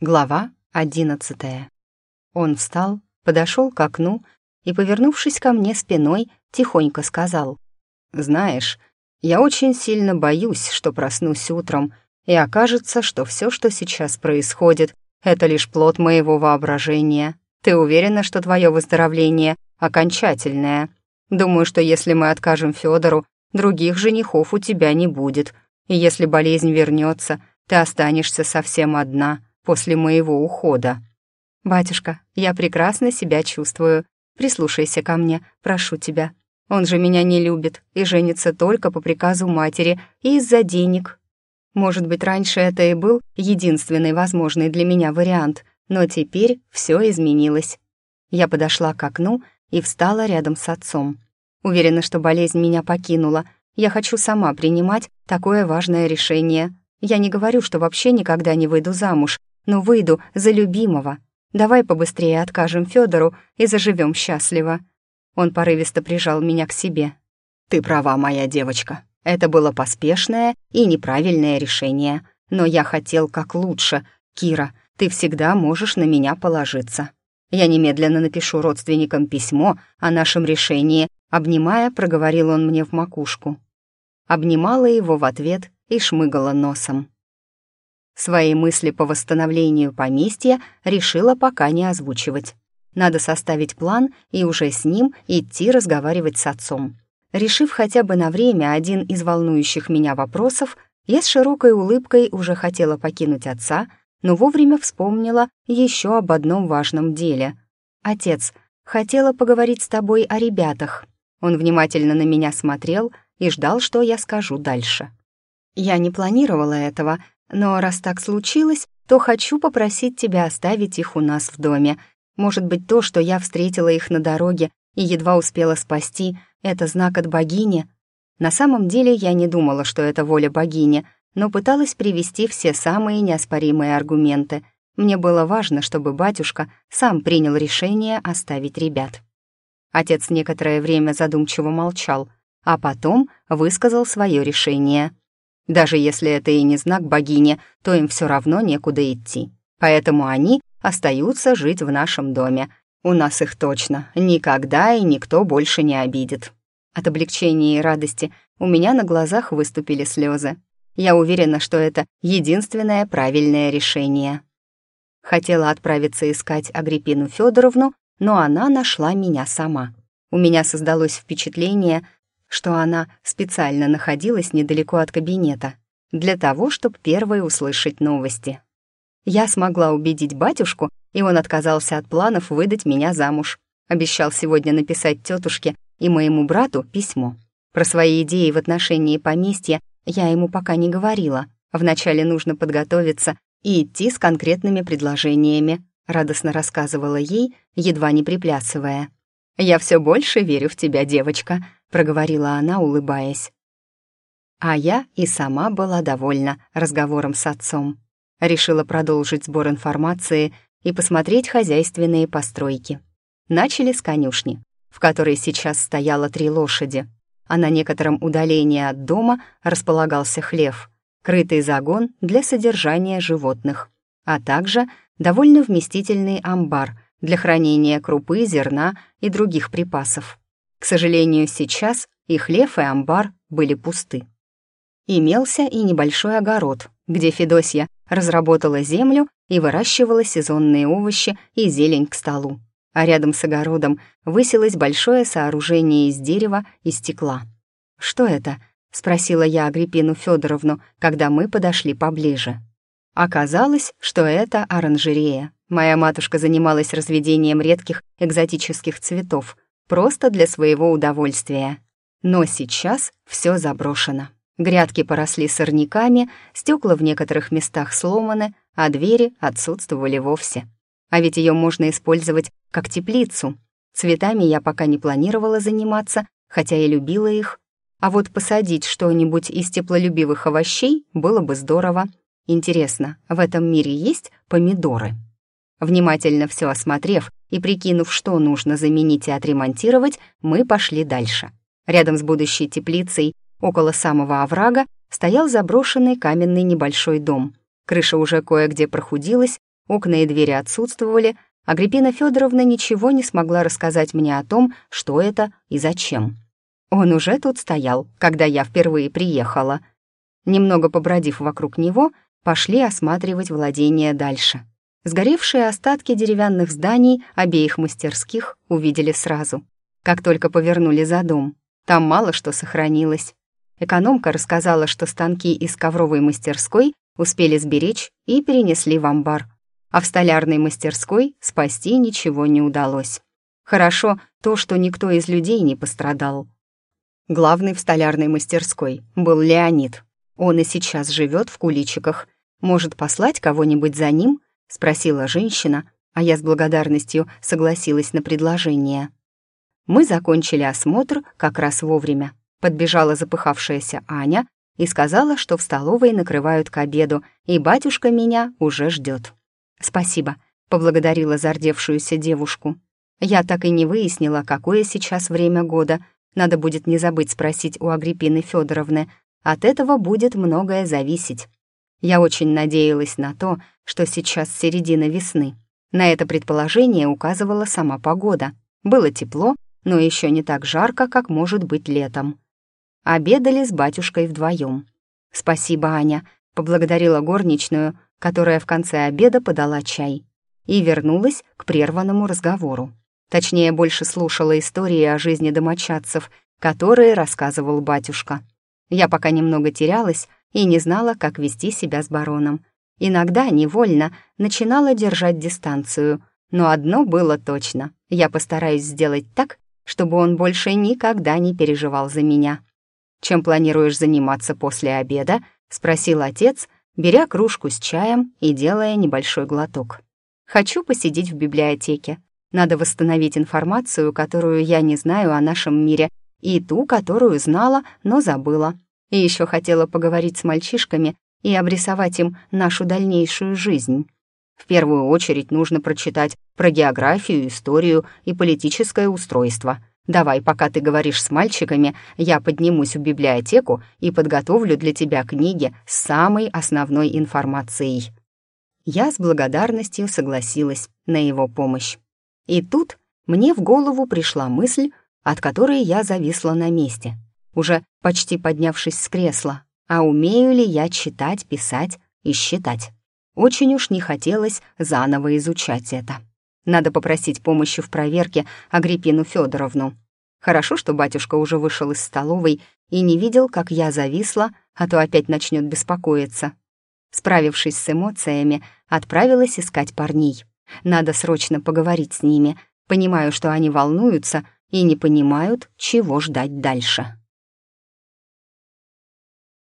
Глава одиннадцатая. Он встал, подошел к окну и, повернувшись ко мне спиной, тихонько сказал. «Знаешь, я очень сильно боюсь, что проснусь утром, и окажется, что все, что сейчас происходит, это лишь плод моего воображения. Ты уверена, что твое выздоровление окончательное? Думаю, что если мы откажем Федору, других женихов у тебя не будет, и если болезнь вернется, ты останешься совсем одна после моего ухода. Батюшка, я прекрасно себя чувствую. Прислушайся ко мне, прошу тебя. Он же меня не любит и женится только по приказу матери и из-за денег. Может быть, раньше это и был единственный возможный для меня вариант, но теперь все изменилось. Я подошла к окну и встала рядом с отцом. Уверена, что болезнь меня покинула. Я хочу сама принимать такое важное решение. Я не говорю, что вообще никогда не выйду замуж, но выйду за любимого. Давай побыстрее откажем Федору и заживем счастливо. Он порывисто прижал меня к себе. «Ты права, моя девочка. Это было поспешное и неправильное решение. Но я хотел как лучше. Кира, ты всегда можешь на меня положиться. Я немедленно напишу родственникам письмо о нашем решении. Обнимая, проговорил он мне в макушку. Обнимала его в ответ и шмыгала носом. Свои мысли по восстановлению поместья решила пока не озвучивать. Надо составить план и уже с ним идти разговаривать с отцом. Решив хотя бы на время один из волнующих меня вопросов, я с широкой улыбкой уже хотела покинуть отца, но вовремя вспомнила еще об одном важном деле. «Отец, хотела поговорить с тобой о ребятах». Он внимательно на меня смотрел и ждал, что я скажу дальше. Я не планировала этого, но раз так случилось, то хочу попросить тебя оставить их у нас в доме. Может быть, то, что я встретила их на дороге и едва успела спасти, это знак от богини? На самом деле я не думала, что это воля богини, но пыталась привести все самые неоспоримые аргументы. Мне было важно, чтобы батюшка сам принял решение оставить ребят. Отец некоторое время задумчиво молчал, а потом высказал свое решение — даже если это и не знак богини, то им все равно некуда идти. Поэтому они остаются жить в нашем доме. У нас их точно никогда и никто больше не обидит. От облегчения и радости у меня на глазах выступили слезы. Я уверена, что это единственное правильное решение. Хотела отправиться искать Агриппину Федоровну, но она нашла меня сама. У меня создалось впечатление, что она специально находилась недалеко от кабинета для того, чтобы первой услышать новости. Я смогла убедить батюшку, и он отказался от планов выдать меня замуж. Обещал сегодня написать тетушке и моему брату письмо. Про свои идеи в отношении поместья я ему пока не говорила. Вначале нужно подготовиться и идти с конкретными предложениями, радостно рассказывала ей, едва не приплясывая. «Я все больше верю в тебя, девочка», проговорила она, улыбаясь. А я и сама была довольна разговором с отцом. Решила продолжить сбор информации и посмотреть хозяйственные постройки. Начали с конюшни, в которой сейчас стояло три лошади, а на некотором удалении от дома располагался хлев, крытый загон для содержания животных, а также довольно вместительный амбар для хранения крупы, зерна и других припасов. К сожалению, сейчас и хлев, и амбар были пусты. Имелся и небольшой огород, где Федосья разработала землю и выращивала сезонные овощи и зелень к столу. А рядом с огородом высилось большое сооружение из дерева и стекла. «Что это?» — спросила я Агриппину Федоровну, когда мы подошли поближе. Оказалось, что это оранжерея. Моя матушка занималась разведением редких экзотических цветов — просто для своего удовольствия. Но сейчас все заброшено. Грядки поросли сорняками, стекла в некоторых местах сломаны, а двери отсутствовали вовсе. А ведь ее можно использовать как теплицу. Цветами я пока не планировала заниматься, хотя и любила их. А вот посадить что-нибудь из теплолюбивых овощей было бы здорово. Интересно, в этом мире есть помидоры? Внимательно все осмотрев и прикинув, что нужно заменить и отремонтировать, мы пошли дальше. Рядом с будущей теплицей, около самого оврага, стоял заброшенный каменный небольшой дом. Крыша уже кое-где прохудилась, окна и двери отсутствовали, Агриппина Федоровна ничего не смогла рассказать мне о том, что это и зачем. Он уже тут стоял, когда я впервые приехала. Немного побродив вокруг него, пошли осматривать владение дальше. Сгоревшие остатки деревянных зданий обеих мастерских увидели сразу, как только повернули за дом. Там мало что сохранилось. Экономка рассказала, что станки из ковровой мастерской успели сберечь и перенесли в амбар, а в столярной мастерской спасти ничего не удалось. Хорошо то, что никто из людей не пострадал. Главный в столярной мастерской был Леонид. Он и сейчас живет в куличиках. Может, послать кого-нибудь за ним? Спросила женщина, а я с благодарностью согласилась на предложение. Мы закончили осмотр как раз вовремя. Подбежала запыхавшаяся Аня и сказала, что в столовой накрывают к обеду, и батюшка меня уже ждет. «Спасибо», — поблагодарила зардевшуюся девушку. «Я так и не выяснила, какое сейчас время года. Надо будет не забыть спросить у Агриппины Федоровны. От этого будет многое зависеть. Я очень надеялась на то, что сейчас середина весны. На это предположение указывала сама погода. Было тепло, но еще не так жарко, как может быть летом. Обедали с батюшкой вдвоем. «Спасибо, Аня», — поблагодарила горничную, которая в конце обеда подала чай, и вернулась к прерванному разговору. Точнее, больше слушала истории о жизни домочадцев, которые рассказывал батюшка. Я пока немного терялась и не знала, как вести себя с бароном. Иногда невольно начинала держать дистанцию, но одно было точно — я постараюсь сделать так, чтобы он больше никогда не переживал за меня. «Чем планируешь заниматься после обеда?» — спросил отец, беря кружку с чаем и делая небольшой глоток. «Хочу посидеть в библиотеке. Надо восстановить информацию, которую я не знаю о нашем мире, и ту, которую знала, но забыла. И еще хотела поговорить с мальчишками и обрисовать им нашу дальнейшую жизнь. В первую очередь нужно прочитать про географию, историю и политическое устройство — Давай, пока ты говоришь с мальчиками, я поднимусь в библиотеку и подготовлю для тебя книги с самой основной информацией». Я с благодарностью согласилась на его помощь. И тут мне в голову пришла мысль, от которой я зависла на месте, уже почти поднявшись с кресла. А умею ли я читать, писать и считать? Очень уж не хотелось заново изучать это. Надо попросить помощи в проверке Агриппину Федоровну. Хорошо, что батюшка уже вышел из столовой и не видел, как я зависла, а то опять начнет беспокоиться. Справившись с эмоциями, отправилась искать парней. Надо срочно поговорить с ними. Понимаю, что они волнуются и не понимают, чего ждать дальше.